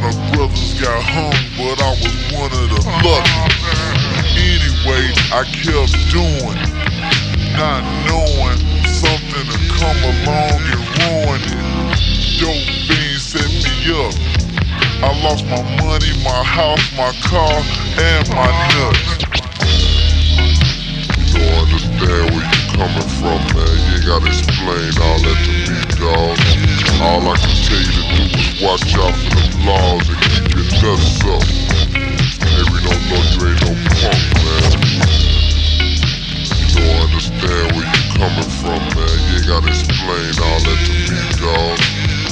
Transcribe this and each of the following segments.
lot of brothers got hung, but I was one of the lucky. Anyway, I kept doing, not knowing something to come along and ruin it. Dope fiends set me up. I lost my money, my house, my car, and my nuts. You don't understand where you coming from, man. You ain't gotta explain nuts up. We don't know you ain't no punk, man. You don't understand where you coming from, man. You ain't gotta explain all that to me, dog.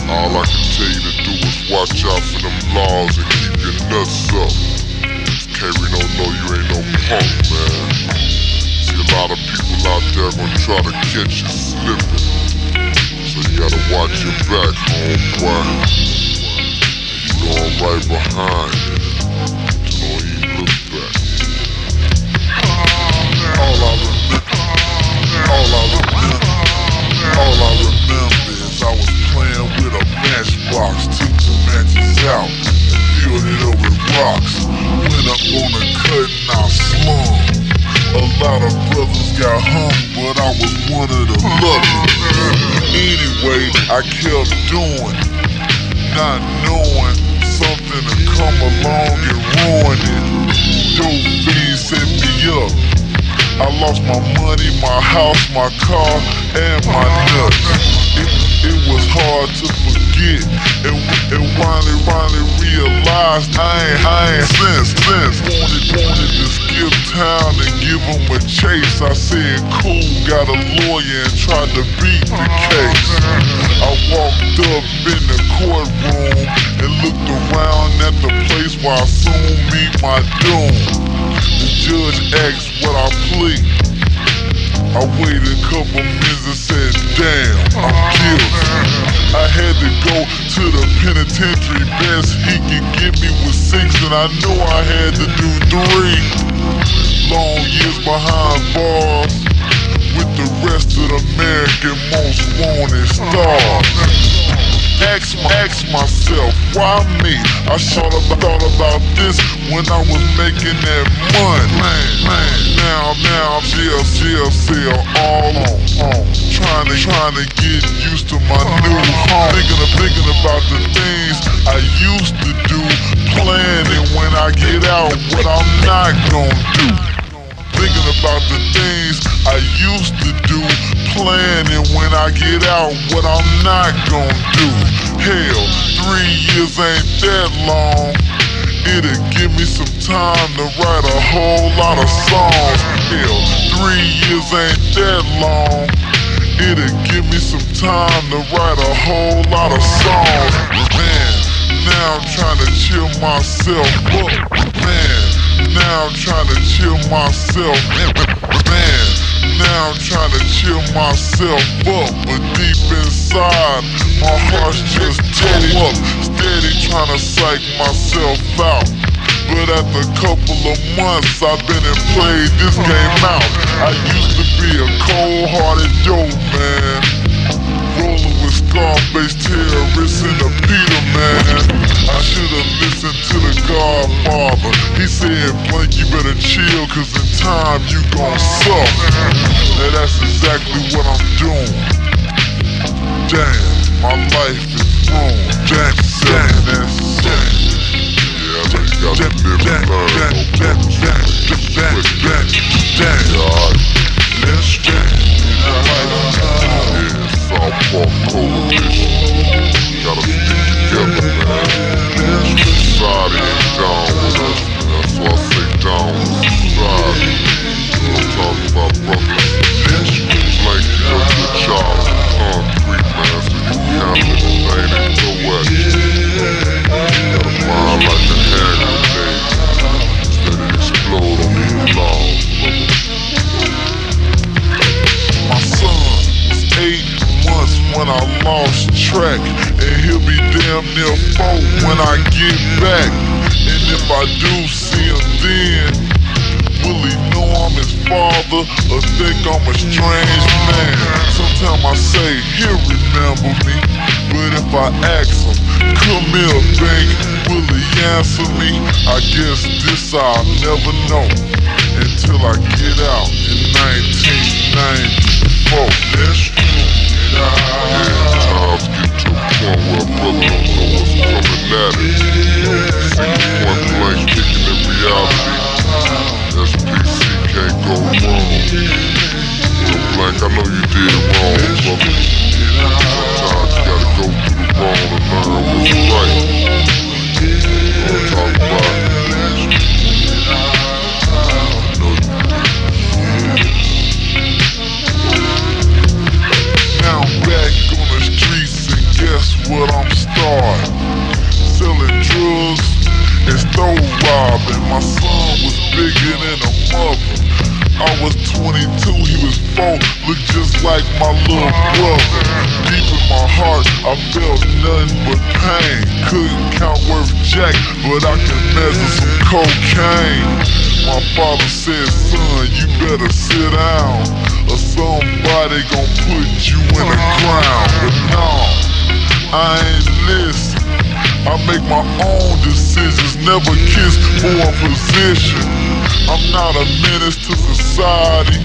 All I can tell you to do is watch out for them laws and keep your nuts up. We don't know you ain't no punk, man. See a lot of people out there gonna try to catch you slipping. So you gotta watch your back, homeboy. Going right behind you. All I remember, is I was playing with a matchbox, took the matches out, and filled it up rocks. Went up on a cut I slung. A lot of brothers got hung, but I was one of the. Anyway, I kept doing, not knowing to come along and ruin it. Dope fiends set me up. I lost my money, my house, my car, and my nuts. It was hard to forget, and, and finally, finally realized I ain't, I ain't since, since. Wanted, wanted to skip town and give them a chase. I said, cool, got a lawyer and tried to beat the case. I walked up in the courtroom and looked around at the place where I soon meet my doom. The judge asked what I plead. I waited a couple minutes and said, damn, I'm guilty. I had to go to the penitentiary. Best he could give me was six, and I knew I had to do three. Long years behind bars with the rest of the American most wanted stars. Ask, ask myself, why me? I should have thought about this when I was making that money. Man, man, now, now jail, jail, cell all on, on. Trying to, trying to get used to my new home. Thinking of, thinking about the things I used to do. Planning when I get out what I'm not gonna do. Thinking about the things I used to do. Planning when I get out what I'm not gonna do. Hell, three years ain't that long. It'll give me some time to write a whole lot of songs. Hell, three years ain't that long. It'll give me some time to write a whole lot of songs. Man, now I'm trying to chill myself up. Now I'm trying to chill myself. Man, now I'm trying to chill myself up. But deep inside, my heart's just toe up. Steady trying to psych myself out. But after a couple of months, I've been and played this game out. I used to be a cold-hearted dope man. Rolling with Scarface terrorists in the Peter man. I to the Godfather. He said, Blink, you better chill, cause in time you gon' suffer. And that's exactly what I'm doing. Damn, my life is ruined. Damn, damn, damn. Near four when I get back. And if I do see him then, will he know I'm his father or think I'm a strange man? Sometimes I say he'll remember me, but if I ask him, come here, baby, fully answer me, I guess this I'll never know until I get out in 1994. What I'm starting? Selling drugs and store robbing. My son was bigger than a mother. I was 22, he was four, looked just like my little brother. Deep in my heart, I felt nothing but pain. Couldn't count worth jack, but I can measure some cocaine. My father said, son, you better sit down, or somebody gon' put you in the ground. But no, I ain't listen. I make my own decisions, never kiss for a position. I'm not a menace to society.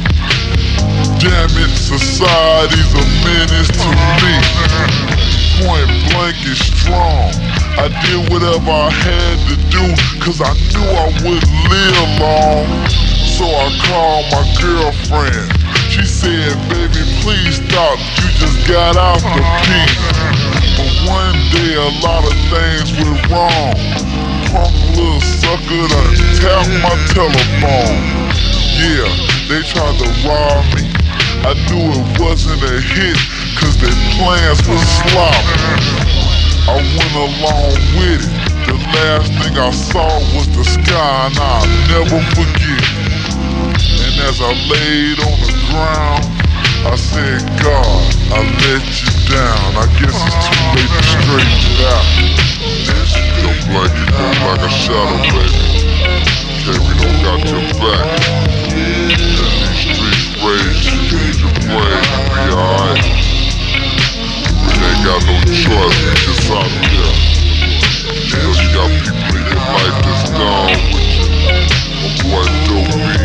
Damn it, society's a menace to me. Point blank is strong. I did whatever I had to do, cause I knew I wouldn't live long. So I called my girlfriend. She said, baby, please stop, you just got out the uh-huh. pee. But one day a lot of things went wrong. Punk little sucker done tapped my telephone. Yeah, they tried to rob me. I knew it wasn't a hit, cause their plans were sloppy. I went along with it. The last thing I saw was the sky, and I'll never forget. And as I laid on the ground, I said, God, I let you down. I guess it's too late to straighten it out. Your blanket go like a shadow, baby. We don't got your back. And these streets raise you, use your brain, you be alright. We ain't got no choice, we just out here. You know, you got people in your life that's gone with you. My boy